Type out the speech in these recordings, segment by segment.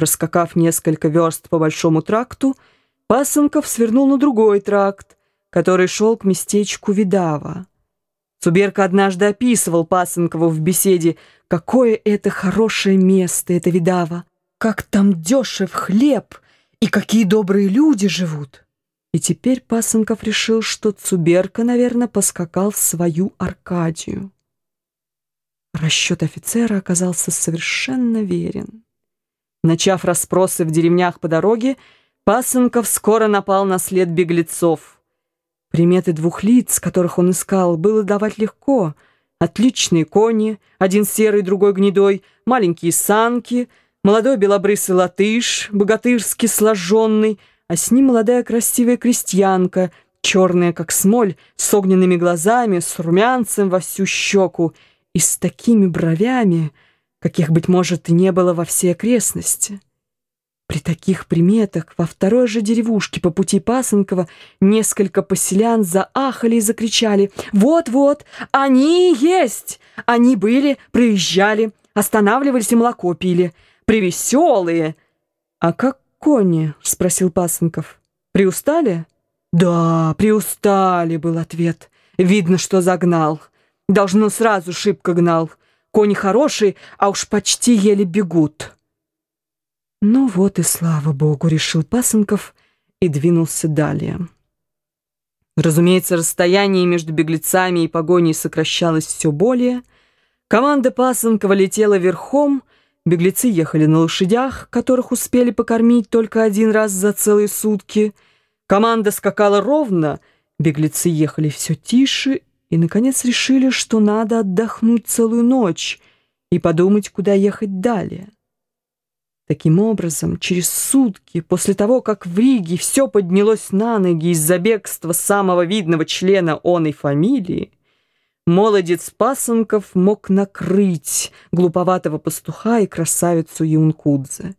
Проскакав несколько верст по большому тракту, Пасынков свернул на другой тракт, который шел к местечку Видава. Цуберка однажды описывал Пасынкову в беседе, какое это хорошее место, это Видава, как там дешев хлеб и какие добрые люди живут. И теперь Пасынков решил, что Цуберка, наверное, поскакал в свою Аркадию. Расчет офицера оказался совершенно верен. Начав расспросы в деревнях по дороге, Пасынков скоро напал на след беглецов. Приметы двух лиц, которых он искал, было давать легко. Отличные кони, один серый, другой гнедой, маленькие санки, молодой белобрысый латыш, богатырски сложенный, а с ним молодая красивая крестьянка, черная, как смоль, с огненными глазами, с румянцем во всю щеку и с такими бровями — каких, быть может, и не было во всей окрестности. При таких приметах во второй же деревушке по пути Пасынкова несколько поселян заахали и закричали «Вот-вот, они есть! Они были, проезжали, останавливались и молоко пили. Привеселые!» «А как кони?» — спросил Пасынков. «Приустали?» «Да, приустали», — был ответ. «Видно, что загнал. Должно, сразу шибко гнал. Кони хорошие, а уж почти еле бегут. Ну вот и слава богу, решил Пасынков и двинулся далее. Разумеется, расстояние между беглецами и погоней сокращалось все более. Команда Пасынкова летела верхом, беглецы ехали на лошадях, которых успели покормить только один раз за целые сутки. Команда скакала ровно, беглецы ехали все тише и, наконец, решили, что надо отдохнуть целую ночь и подумать, куда ехать далее. Таким образом, через сутки после того, как в Риге все поднялось на ноги из-за бегства самого видного члена оной фамилии, молодец Пасынков мог накрыть глуповатого пастуха и красавицу Юнкудзе.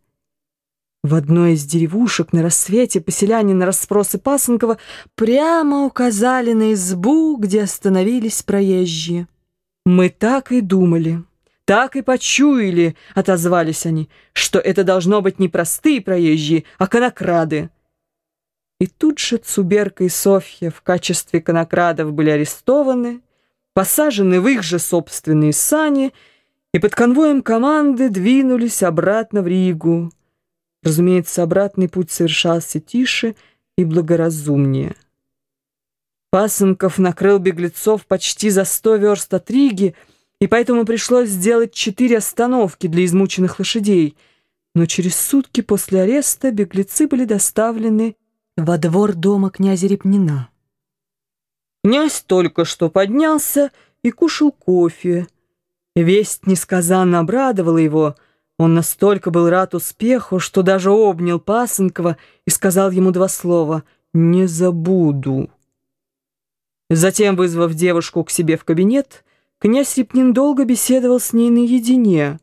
В одной из деревушек на рассвете поселяне на расспросы Пасынкова прямо указали на избу, где остановились проезжие. «Мы так и думали, так и почуяли», — отозвались они, «что это должно быть не простые проезжие, а конокрады». И тут же Цуберка и Софья в качестве конокрадов были арестованы, посажены в их же собственные сани и под конвоем команды двинулись обратно в Ригу. Разумеется, обратный путь совершался тише и благоразумнее. Пасынков накрыл беглецов почти за сто верст от Риги, и поэтому пришлось сделать четыре остановки для измученных лошадей. Но через сутки после ареста беглецы были доставлены во двор дома князя Репнина. Князь только что поднялся и кушал кофе. Весть несказанно обрадовала его — он настолько был рад успеху, что даже обнял Пасынкова и сказал ему два слова «Не забуду». Затем, вызвав девушку к себе в кабинет, князь Репнин долго беседовал с ней наедине.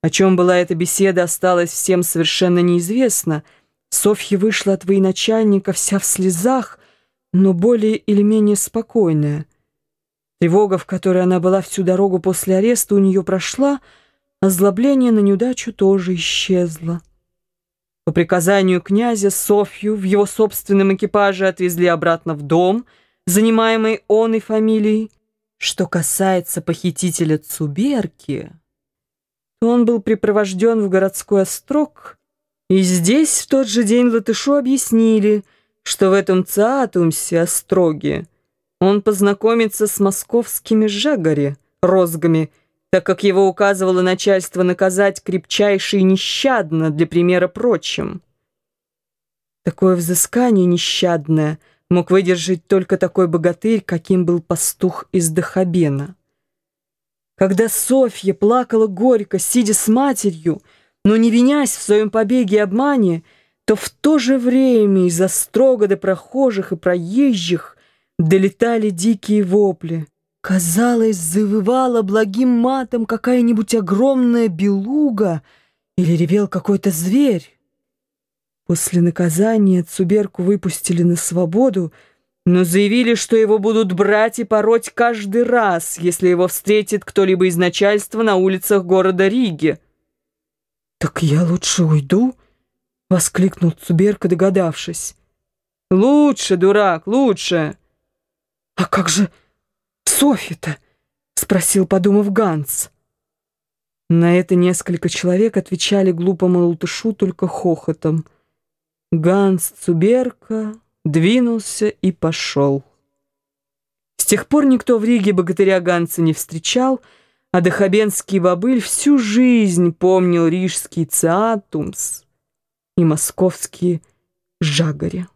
О чем была эта беседа, осталось всем совершенно неизвестно. Софья вышла от военачальника вся в слезах, но более или менее спокойная. Тревога, в которой она была всю дорогу после ареста, у нее прошла — Озлобление на неудачу тоже исчезло. По приказанию князя Софью в его собственном экипаже отвезли обратно в дом, занимаемый он и фамилией. Что касается похитителя Цуберки, то он был припровожден в городской острог, и здесь в тот же день Латышу объяснили, что в этом Циатумсе остроге он познакомится с московскими жагари, розгами, так как его указывало начальство наказать крепчайше и нещадно для примера прочим. Такое взыскание нещадное мог выдержать только такой богатырь, каким был пастух из Дахабена. Когда Софья плакала горько, сидя с матерью, но не винясь в своем побеге и обмане, то в то же время из-за строго до прохожих и проезжих долетали дикие вопли. Казалось, завывала благим матом какая-нибудь огромная белуга или ревел какой-то зверь. После наказания Цуберку выпустили на свободу, но заявили, что его будут брать и пороть каждый раз, если его встретит кто-либо из начальства на улицах города Риги. «Так я лучше уйду?» — воскликнул Цуберка, догадавшись. «Лучше, дурак, лучше!» «А как же Софи-то?» — спросил, подумав Ганс. На это несколько человек отвечали глупому лутышу только хохотом. Ганс Цуберка двинулся и пошел. С тех пор никто в Риге богатыря Ганса не встречал, а Дахабенский бобыль всю жизнь помнил рижский циатумс и московские жагари.